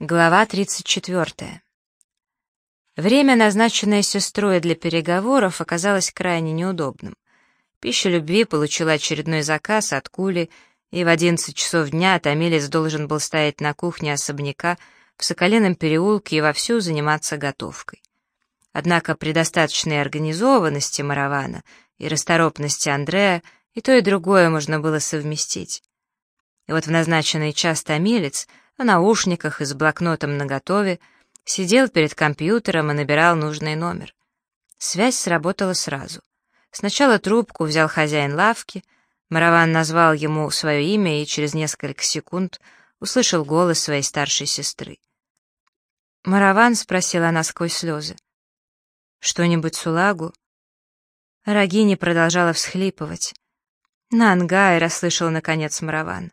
Глава 34. Время, назначенное сестрой для переговоров, оказалось крайне неудобным. Пища любви получила очередной заказ от Кули, и в 11 часов дня Томилец должен был стоять на кухне особняка в Соколином переулке и вовсю заниматься готовкой. Однако при достаточной организованности Маравана и расторопности Андрея и то, и другое можно было совместить. И вот в назначенный час Томилец — в наушниках и с блокнотом наготове, сидел перед компьютером и набирал нужный номер. Связь сработала сразу. Сначала трубку взял хозяин лавки, Мараван назвал ему свое имя и через несколько секунд услышал голос своей старшей сестры. «Мараван?» — спросила она сквозь слезы. «Что-нибудь сулагу?» Рагини продолжала всхлипывать. «Нангай!» — расслышал наконец Мараван.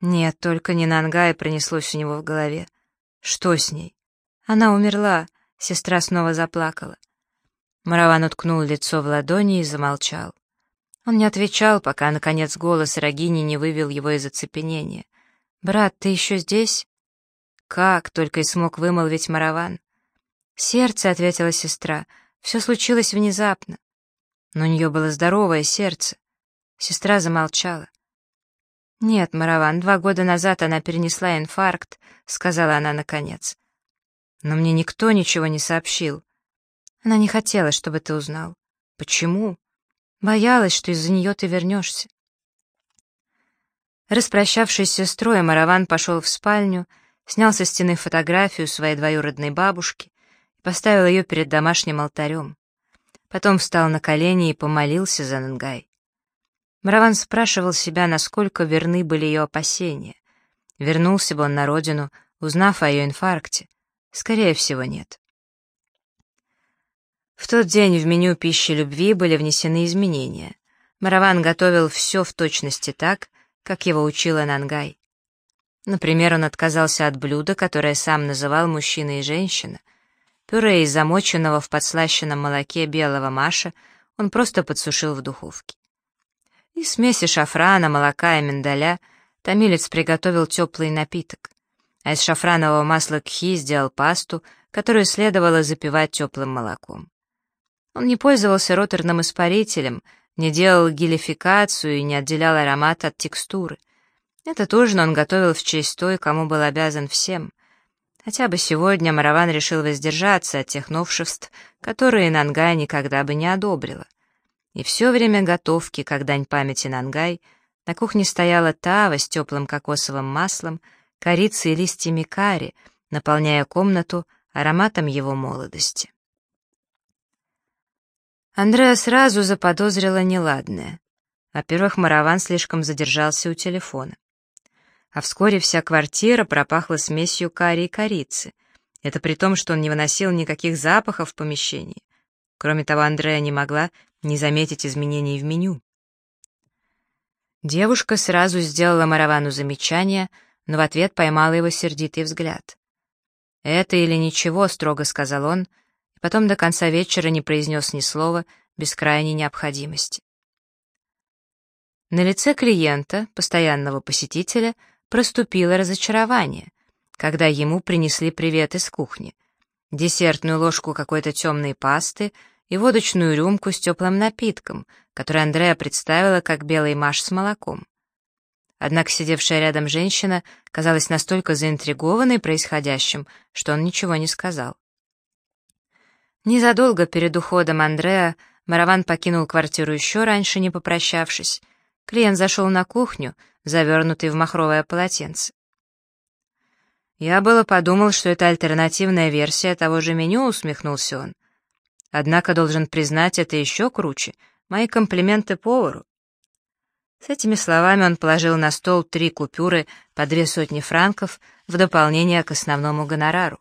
Нет, только не Нангай пронеслось у него в голове. Что с ней? Она умерла. Сестра снова заплакала. Мараван уткнул лицо в ладони и замолчал. Он не отвечал, пока, наконец, голос Рогини не вывел его из оцепенения. «Брат, ты еще здесь?» «Как?» — только и смог вымолвить Мараван. «Сердце», — ответила сестра, — «все случилось внезапно». Но у нее было здоровое сердце. Сестра замолчала. «Нет, Мараван, два года назад она перенесла инфаркт», — сказала она наконец. «Но мне никто ничего не сообщил. Она не хотела, чтобы ты узнал. Почему? Боялась, что из-за нее ты вернешься». Распрощавшись с сестрой, Мараван пошел в спальню, снял со стены фотографию своей двоюродной бабушки и поставил ее перед домашним алтарем. Потом встал на колени и помолился за Нангай. Мараван спрашивал себя, насколько верны были ее опасения. Вернулся бы он на родину, узнав о ее инфаркте? Скорее всего, нет. В тот день в меню пищи любви были внесены изменения. Мараван готовил все в точности так, как его учила Нангай. Например, он отказался от блюда, которое сам называл мужчина и женщина. Пюре из замоченного в подслащенном молоке белого маша он просто подсушил в духовке. Из смеси шафрана, молока и миндаля томилец приготовил теплый напиток, а из шафранового масла кхи сделал пасту, которую следовало запивать теплым молоком. Он не пользовался роторным испарителем, не делал гелификацию и не отделял аромат от текстуры. Этот ужин он готовил в честь той, кому был обязан всем. Хотя бы сегодня Мараван решил воздержаться от тех новшеств, которые Нангай никогда бы не одобрила. И все время готовки, как дань памяти Нангай, на кухне стояла тава с теплым кокосовым маслом, корицей и листьями кари, наполняя комнату ароматом его молодости. Андреа сразу заподозрила неладное. Во-первых, Мараван слишком задержался у телефона. А вскоре вся квартира пропахла смесью карри и корицы. Это при том, что он не выносил никаких запахов в помещении. Кроме того, Андрея не могла не заметить изменений в меню. Девушка сразу сделала Маравану замечание, но в ответ поймала его сердитый взгляд. «Это или ничего», — строго сказал он, и потом до конца вечера не произнес ни слова без крайней необходимости. На лице клиента, постоянного посетителя, проступило разочарование, когда ему принесли привет из кухни. Десертную ложку какой-то темной пасты — и водочную рюмку с теплым напитком, который Андреа представила как белый маш с молоком. Однако сидевшая рядом женщина казалась настолько заинтригованной происходящим, что он ничего не сказал. Незадолго перед уходом Андреа Мараван покинул квартиру еще раньше, не попрощавшись. Клиент зашел на кухню, завернутый в махровое полотенце. «Я было подумал, что это альтернативная версия того же меню», — усмехнулся он. Однако, должен признать, это еще круче. Мои комплименты повару. С этими словами он положил на стол три купюры по две сотни франков в дополнение к основному гонорару.